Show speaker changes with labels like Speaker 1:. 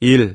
Speaker 1: 1.